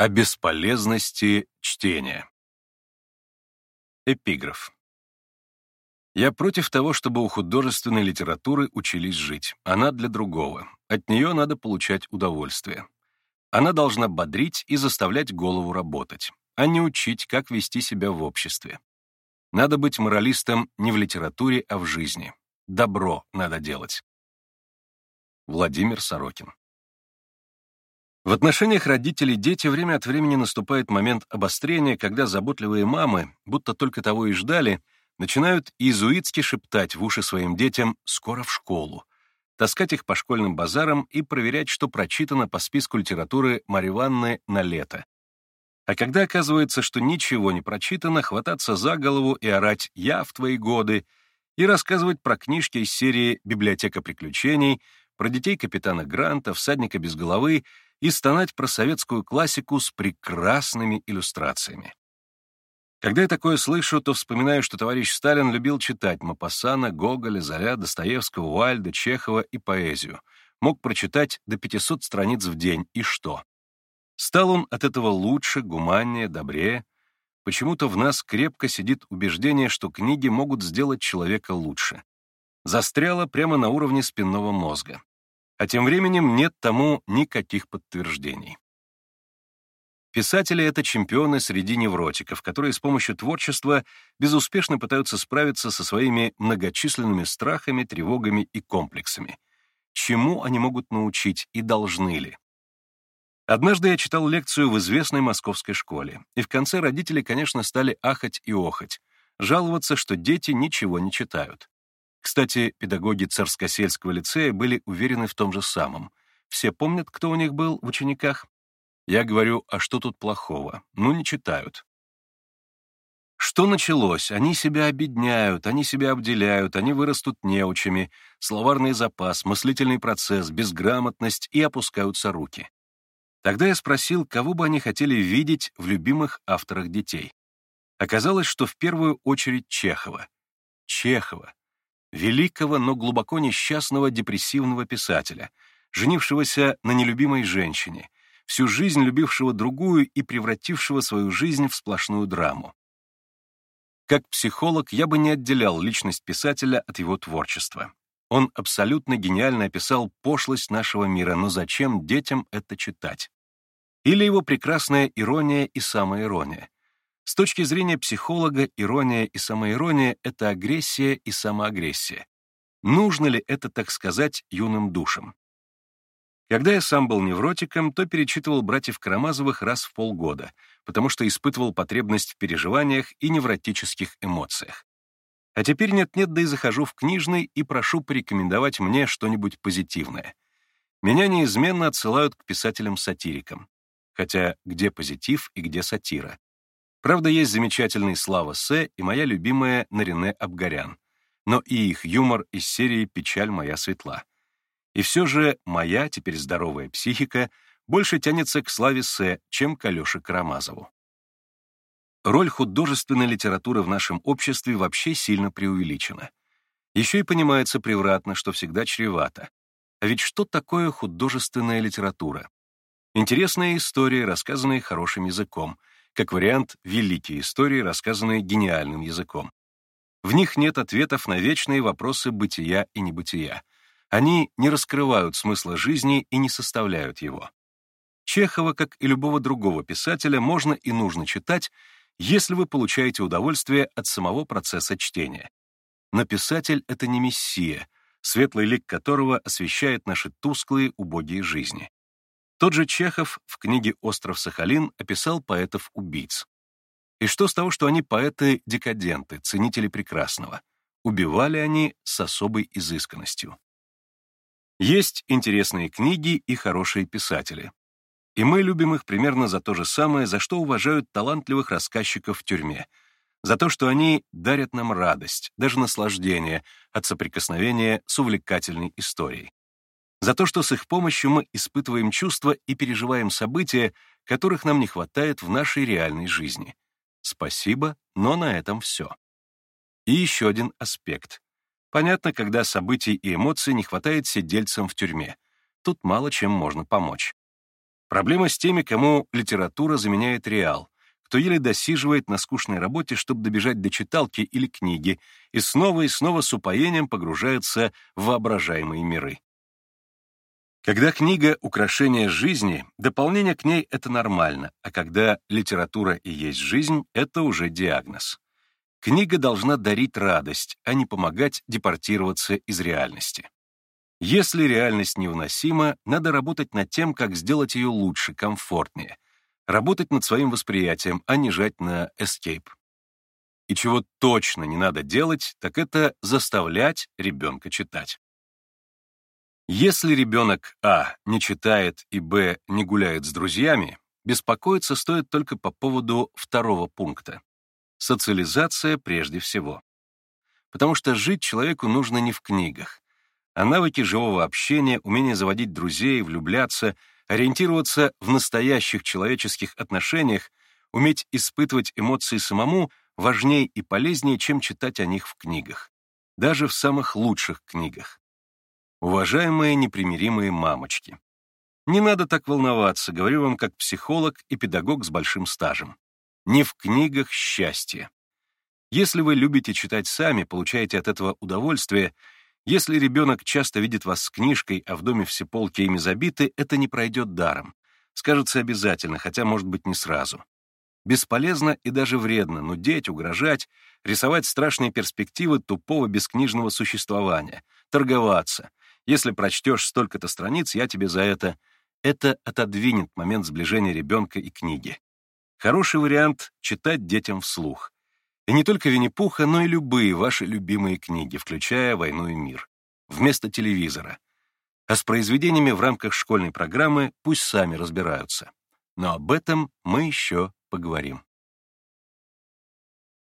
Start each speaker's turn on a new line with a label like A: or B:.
A: О бесполезности чтения. Эпиграф. Я против того, чтобы у художественной литературы учились жить. Она для другого. От нее надо получать удовольствие. Она должна бодрить и заставлять голову работать, а не учить, как вести себя в обществе. Надо быть моралистом не в литературе, а в жизни. Добро надо делать. Владимир Сорокин. В отношениях родителей-дети время от времени наступает момент обострения, когда заботливые мамы, будто только того и ждали, начинают иезуитски шептать в уши своим детям «скоро в школу», таскать их по школьным базарам и проверять, что прочитано по списку литературы Марьи Ивановны на лето. А когда оказывается, что ничего не прочитано, хвататься за голову и орать «я в твои годы» и рассказывать про книжки из серии «Библиотека приключений», про детей капитана Гранта, всадника без головы и стонать про советскую классику с прекрасными иллюстрациями. Когда я такое слышу, то вспоминаю, что товарищ Сталин любил читать Мапассана, Гоголя, Заря, Достоевского, Уальда, Чехова и поэзию. Мог прочитать до 500 страниц в день, и что? Стал он от этого лучше, гуманнее, добрее. Почему-то в нас крепко сидит убеждение, что книги могут сделать человека лучше. Застряло прямо на уровне спинного мозга. А тем временем нет тому никаких подтверждений. Писатели — это чемпионы среди невротиков, которые с помощью творчества безуспешно пытаются справиться со своими многочисленными страхами, тревогами и комплексами. Чему они могут научить и должны ли? Однажды я читал лекцию в известной московской школе, и в конце родители, конечно, стали ахать и охать, жаловаться, что дети ничего не читают. Кстати, педагоги Царскосельского лицея были уверены в том же самом. Все помнят, кто у них был в учениках? Я говорю, а что тут плохого? Ну, не читают. Что началось? Они себя обедняют, они себя обделяют, они вырастут неучами, словарный запас, мыслительный процесс, безграмотность и опускаются руки. Тогда я спросил, кого бы они хотели видеть в любимых авторах детей. Оказалось, что в первую очередь Чехова. Чехова великого, но глубоко несчастного депрессивного писателя, женившегося на нелюбимой женщине, всю жизнь любившего другую и превратившего свою жизнь в сплошную драму. Как психолог я бы не отделял личность писателя от его творчества. Он абсолютно гениально описал пошлость нашего мира, но зачем детям это читать? Или его прекрасная ирония и самоирония. С точки зрения психолога, ирония и самоирония — это агрессия и самоагрессия. Нужно ли это, так сказать, юным душам? Когда я сам был невротиком, то перечитывал «Братьев Карамазовых» раз в полгода, потому что испытывал потребность в переживаниях и невротических эмоциях. А теперь нет-нет, да и захожу в книжный и прошу порекомендовать мне что-нибудь позитивное. Меня неизменно отсылают к писателям-сатирикам. Хотя где позитив и где сатира? Правда, есть замечательный Слава С. и моя любимая Нарине Абгарян, но и их юмор из серии «Печаль моя светла». И все же моя, теперь здоровая психика, больше тянется к Славе С., чем к Алёше Карамазову. Роль художественной литературы в нашем обществе вообще сильно преувеличена. Еще и понимается превратно, что всегда чревато. А ведь что такое художественная литература? Интересные истории, рассказанные хорошим языком, как вариант великие истории, рассказанные гениальным языком. В них нет ответов на вечные вопросы бытия и небытия. Они не раскрывают смысла жизни и не составляют его. Чехова, как и любого другого писателя, можно и нужно читать, если вы получаете удовольствие от самого процесса чтения. Но писатель — это не мессия, светлый лик которого освещает наши тусклые, убогие жизни. Тот же Чехов в книге «Остров Сахалин» описал поэтов-убийц. И что с того, что они поэты-декаденты, ценители прекрасного? Убивали они с особой изысканностью. Есть интересные книги и хорошие писатели. И мы любим их примерно за то же самое, за что уважают талантливых рассказчиков в тюрьме, за то, что они дарят нам радость, даже наслаждение от соприкосновения с увлекательной историей за то, что с их помощью мы испытываем чувства и переживаем события, которых нам не хватает в нашей реальной жизни. Спасибо, но на этом все. И еще один аспект. Понятно, когда событий и эмоций не хватает сидельцам в тюрьме. Тут мало чем можно помочь. Проблема с теми, кому литература заменяет реал, кто еле досиживает на скучной работе, чтобы добежать до читалки или книги, и снова и снова с упоением погружается в воображаемые миры. Когда книга — украшение жизни, дополнение к ней — это нормально, а когда литература и есть жизнь — это уже диагноз. Книга должна дарить радость, а не помогать депортироваться из реальности. Если реальность невыносима, надо работать над тем, как сделать ее лучше, комфортнее. Работать над своим восприятием, а не жать на escape. И чего точно не надо делать, так это заставлять ребенка читать. Если ребенок А не читает и Б не гуляет с друзьями, беспокоиться стоит только по поводу второго пункта. Социализация прежде всего. Потому что жить человеку нужно не в книгах, а навыки живого общения, умение заводить друзей, влюбляться, ориентироваться в настоящих человеческих отношениях, уметь испытывать эмоции самому важнее и полезнее, чем читать о них в книгах. Даже в самых лучших книгах. Уважаемые непримиримые мамочки, не надо так волноваться, говорю вам как психолог и педагог с большим стажем. Не в книгах счастье. Если вы любите читать сами, получаете от этого удовольствие, если ребенок часто видит вас с книжкой, а в доме все полки ими забиты, это не пройдет даром. Скажется обязательно, хотя, может быть, не сразу. Бесполезно и даже вредно нудеть, угрожать, рисовать страшные перспективы тупого бескнижного существования, торговаться, если прочтешь столько-то страниц, я тебе за это... Это отодвинет момент сближения ребенка и книги. Хороший вариант — читать детям вслух. И не только Винни-Пуха, но и любые ваши любимые книги, включая «Войну и мир». Вместо телевизора. А с произведениями в рамках школьной программы пусть сами разбираются. Но об этом мы еще поговорим.